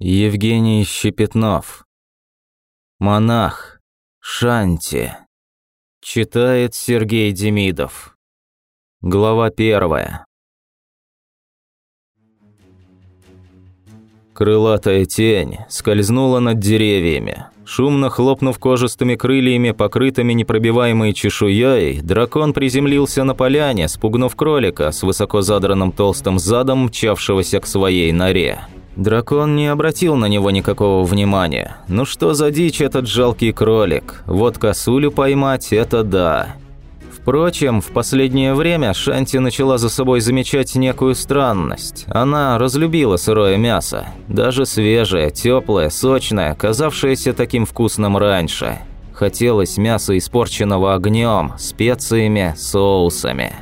Евгений Щепетнов. Монах. Шанти. Читает Сергей Демидов. Глава первая. Крылатая тень скользнула над деревьями. Шумно хлопнув кожистыми крыльями, покрытыми непробиваемой чешуей, дракон приземлился на поляне, спугнув кролика с высоко задранным толстым задом, мчавшегося к своей норе. Дракон не обратил на него никакого внимания. Ну что за дичь этот жалкий кролик? Вот косулю поймать – это да. Впрочем, в последнее время Шанти начала за собой замечать некую странность. Она разлюбила сырое мясо. Даже свежее, теплое, сочное, казавшееся таким вкусным раньше. Хотелось мяса, испорченного огнем, специями, соусами.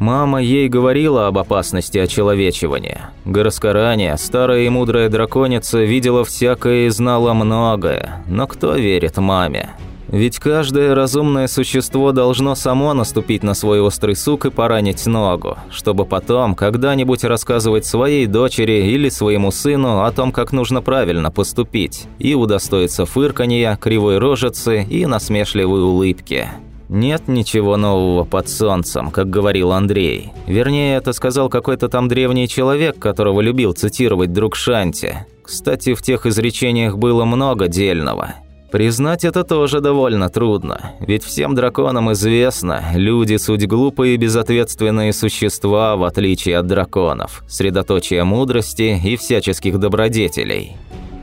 Мама ей говорила об опасности очеловечивания. Гороскорания, старая и мудрая драконица, видела всякое и знала многое, но кто верит маме? Ведь каждое разумное существо должно само наступить на свой острый сук и поранить ногу, чтобы потом когда-нибудь рассказывать своей дочери или своему сыну о том, как нужно правильно поступить, и удостоиться фырканья, кривой рожицы и насмешливой улыбки. «Нет ничего нового под солнцем», как говорил Андрей. Вернее, это сказал какой-то там древний человек, которого любил цитировать друг Шанти. Кстати, в тех изречениях было много дельного. Признать это тоже довольно трудно, ведь всем драконам известно, люди суть глупые и безответственные существа, в отличие от драконов, средоточие мудрости и всяческих добродетелей.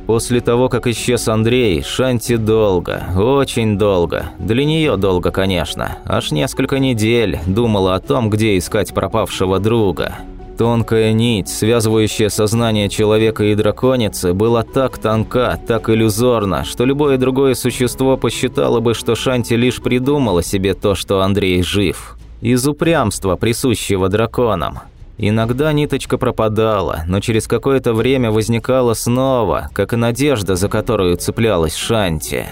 После того, как исчез Андрей, Шанти долго, очень долго, для нее долго, конечно, аж несколько недель думала о том, где искать пропавшего друга. Тонкая нить, связывающая сознание человека и драконицы, была так тонка, так иллюзорна, что любое другое существо посчитало бы, что Шанти лишь придумала себе то, что Андрей жив. Из упрямства, присущего драконам. Иногда ниточка пропадала, но через какое-то время возникала снова, как и надежда, за которую цеплялась Шанти.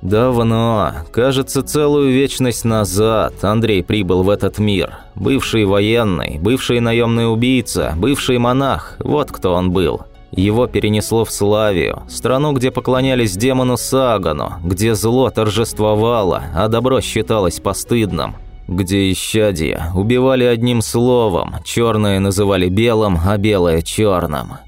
Давно, кажется, целую вечность назад Андрей прибыл в этот мир. Бывший военный, бывший наемный убийца, бывший монах, вот кто он был. Его перенесло в Славию, страну, где поклонялись демону Сагану, где зло торжествовало, а добро считалось постыдным где исчадия убивали одним словом, черное называли белым, а белое черным.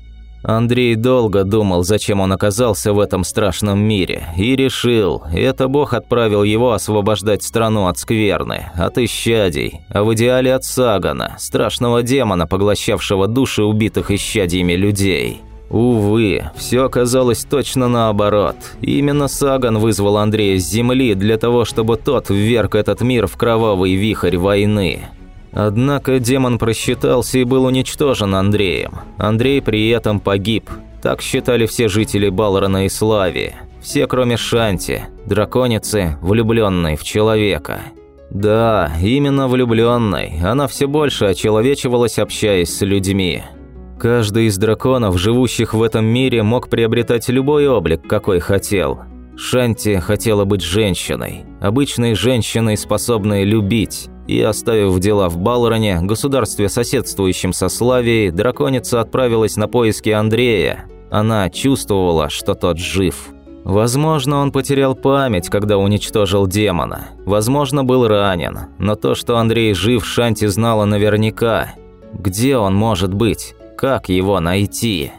Андрей долго думал, зачем он оказался в этом страшном мире, и решил, это Бог отправил его освобождать страну от скверны, от исчадий, а в идеале от Сагана, страшного демона, поглощавшего души убитых исчадиями людей. Увы, все оказалось точно наоборот. Именно Саган вызвал Андрея с земли для того, чтобы тот вверг этот мир в кровавый вихрь войны. Однако демон просчитался и был уничтожен Андреем. Андрей при этом погиб. Так считали все жители Балрона и Славии. Все, кроме Шанти, драконицы, влюбленной в человека. Да, именно влюбленной. Она все больше очеловечивалась, общаясь с людьми. Каждый из драконов, живущих в этом мире, мог приобретать любой облик, какой хотел. Шанти хотела быть женщиной, обычной женщиной, способной любить. И, оставив дела в Балроне, государстве, соседствующем со Славией, драконица отправилась на поиски Андрея. Она чувствовала, что тот жив. Возможно, он потерял память, когда уничтожил демона. Возможно, был ранен. Но то, что Андрей жив, Шанти знала наверняка. Где он может быть? Как его найти?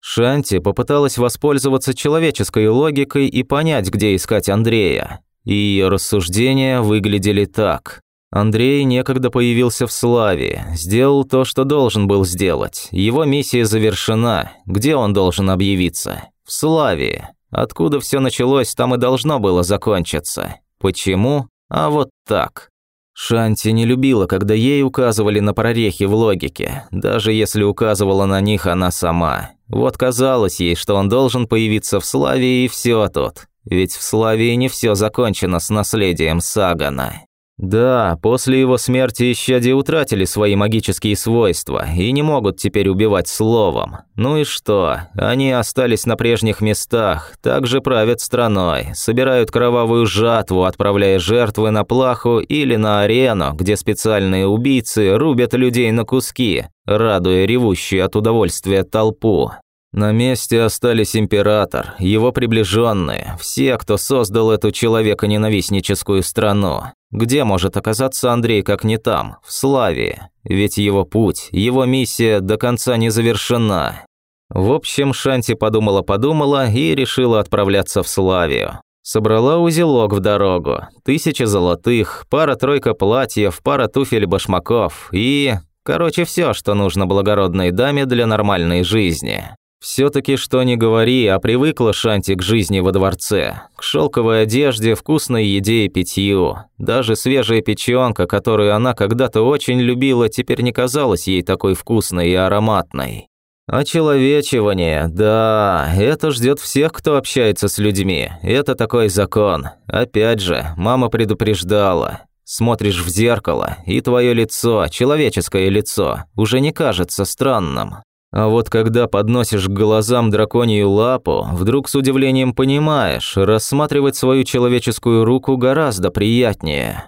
Шанти попыталась воспользоваться человеческой логикой и понять, где искать Андрея. И ее рассуждения выглядели так. Андрей некогда появился в Славе, сделал то, что должен был сделать. Его миссия завершена. Где он должен объявиться? В Славе. Откуда все началось, там и должно было закончиться. Почему? А вот так. Шанти не любила, когда ей указывали на прорехи в логике, даже если указывала на них она сама. Вот казалось ей, что он должен появиться в Славии и все тут. Ведь в Славии не все закончено с наследием Сагана. Да, после его смерти исчадия утратили свои магические свойства и не могут теперь убивать словом. Ну и что? Они остались на прежних местах, также правят страной, собирают кровавую жатву, отправляя жертвы на плаху или на арену, где специальные убийцы рубят людей на куски, радуя ревущую от удовольствия толпу. На месте остались император, его приближенные, все, кто создал эту человеконенавистническую страну. Где может оказаться Андрей, как не там, в Славии? Ведь его путь, его миссия до конца не завершена. В общем, Шанти подумала-подумала и решила отправляться в Славию. Собрала узелок в дорогу, тысяча золотых, пара-тройка платьев, пара туфель-башмаков и... Короче, все, что нужно благородной даме для нормальной жизни. Все-таки что ни говори, а привыкла Шанти к жизни во дворце, к шелковой одежде, вкусной еде и питью. Даже свежая печенка, которую она когда-то очень любила, теперь не казалась ей такой вкусной и ароматной. Очеловечивание, да, это ждет всех, кто общается с людьми. Это такой закон. Опять же, мама предупреждала. Смотришь в зеркало, и твое лицо, человеческое лицо, уже не кажется странным. А вот когда подносишь к глазам драконью лапу, вдруг с удивлением понимаешь, рассматривать свою человеческую руку гораздо приятнее.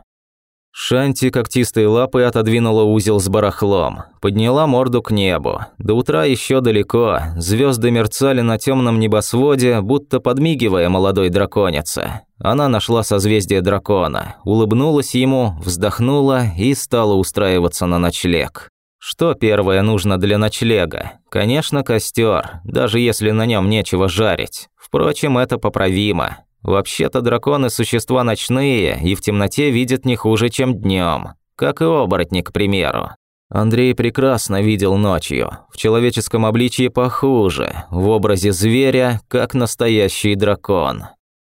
Шанти когтистой лапой отодвинула узел с барахлом, подняла морду к небу. До утра еще далеко, звезды мерцали на темном небосводе, будто подмигивая молодой драконице. Она нашла созвездие дракона, улыбнулась ему, вздохнула и стала устраиваться на ночлег. Что первое нужно для ночлега? Конечно, костер, даже если на нем нечего жарить. Впрочем, это поправимо. Вообще-то драконы – существа ночные и в темноте видят не хуже, чем днем. Как и оборотни, к примеру. Андрей прекрасно видел ночью. В человеческом обличье похуже, в образе зверя, как настоящий дракон.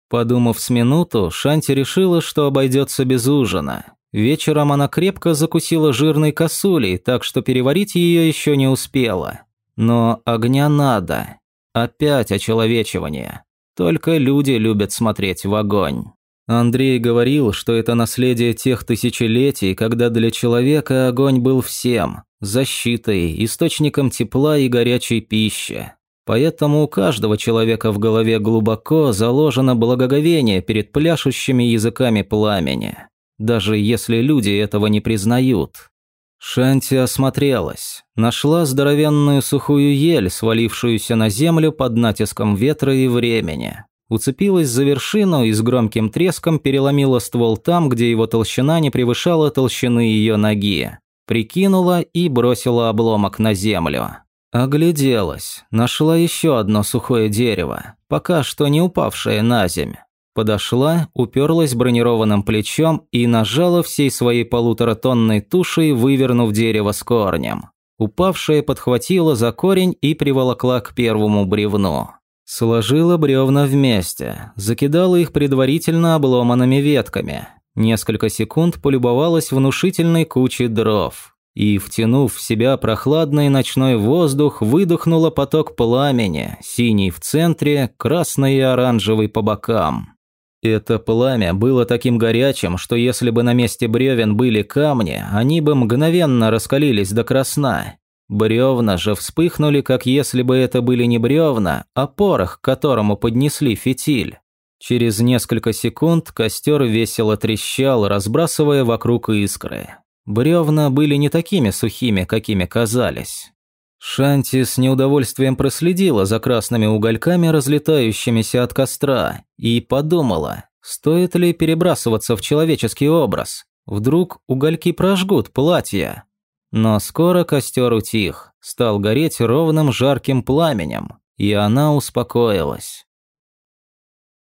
Подумав с минуту, Шанти решила, что обойдется без ужина. Вечером она крепко закусила жирной косулей, так что переварить ее еще не успела. Но огня надо. Опять очеловечивание. Только люди любят смотреть в огонь. Андрей говорил, что это наследие тех тысячелетий, когда для человека огонь был всем – защитой, источником тепла и горячей пищи. Поэтому у каждого человека в голове глубоко заложено благоговение перед пляшущими языками пламени даже если люди этого не признают. Шанти осмотрелась, нашла здоровенную сухую ель, свалившуюся на землю под натиском ветра и времени. Уцепилась за вершину и с громким треском переломила ствол там, где его толщина не превышала толщины ее ноги. Прикинула и бросила обломок на землю. Огляделась, нашла еще одно сухое дерево, пока что не упавшее на земь. Подошла, уперлась бронированным плечом и нажала всей своей полуторатонной тушей, вывернув дерево с корнем. Упавшая подхватила за корень и приволокла к первому бревну. Сложила бревна вместе, закидала их предварительно обломанными ветками. Несколько секунд полюбовалась внушительной кучей дров. И, втянув в себя прохладный ночной воздух, выдохнула поток пламени, синий в центре, красный и оранжевый по бокам. Это пламя было таким горячим, что если бы на месте бревен были камни, они бы мгновенно раскалились до красна. Бревна же вспыхнули, как если бы это были не бревна, а порох, к которому поднесли фитиль. Через несколько секунд костер весело трещал, разбрасывая вокруг искры. Бревна были не такими сухими, какими казались. Шанти с неудовольствием проследила за красными угольками, разлетающимися от костра, и подумала, стоит ли перебрасываться в человеческий образ. Вдруг угольки прожгут платье. Но скоро костер утих, стал гореть ровным жарким пламенем, и она успокоилась.